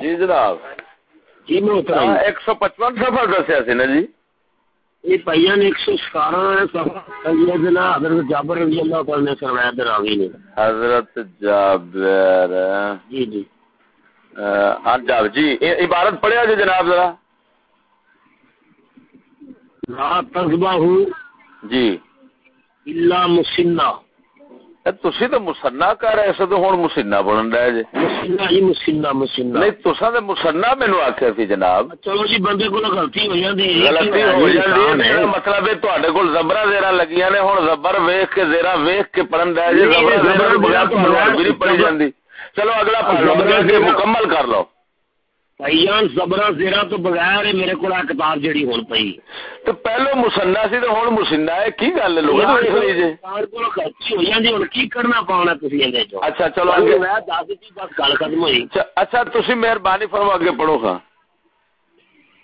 جی جناب. جی محترم ایک سو پچپن سفر دسیا سی نا جی؟ یہ پہیا نے ایک سو ستارہ سیدنا حضرت جابر رضی اللہ تعالی نے فرمایا در راوی نے۔ حضرت جابر. جی جی۔ ہاں جاب جی عبارت پڑھیا جی جناب ذرا۔ لا جی۔ الا مسنہ تسی تو مسنا کر رہے سو ہوں مسنا بنن رہے جی مسنہ جی مسنہ مسنہ نہیں تسا تو مسنا مینو آخیا سی جناب چلو جی بندے کو غلطی ہو ہے غلطی ہو میرا مطلب ہے تواڈے کول زبرا زیرا لگیاں نے ہن زبر ویکھ کے زیرا ویکھ کے پڑھن دے جی زبرا زیرا بغیر پڑھی جاندی چلو اگلا مکمل کر لو بھائیان زبرا زیرا تو بغیر ہے میرے کو کتاب جڑی ہون پئی۔ تو پہلو مسنا سی تو ہن مسنا ہے کی گل لوگ دیکھ لیجیے سار کو غلطی ہو جاندی ہن کی کرنا پاونا تسی اندے چوں؟ اچھا چلو اگے میں دس دی بس گل ختم ہوئی۔ اچھا تسی مہربانی فرما اگے پڑھو ہاں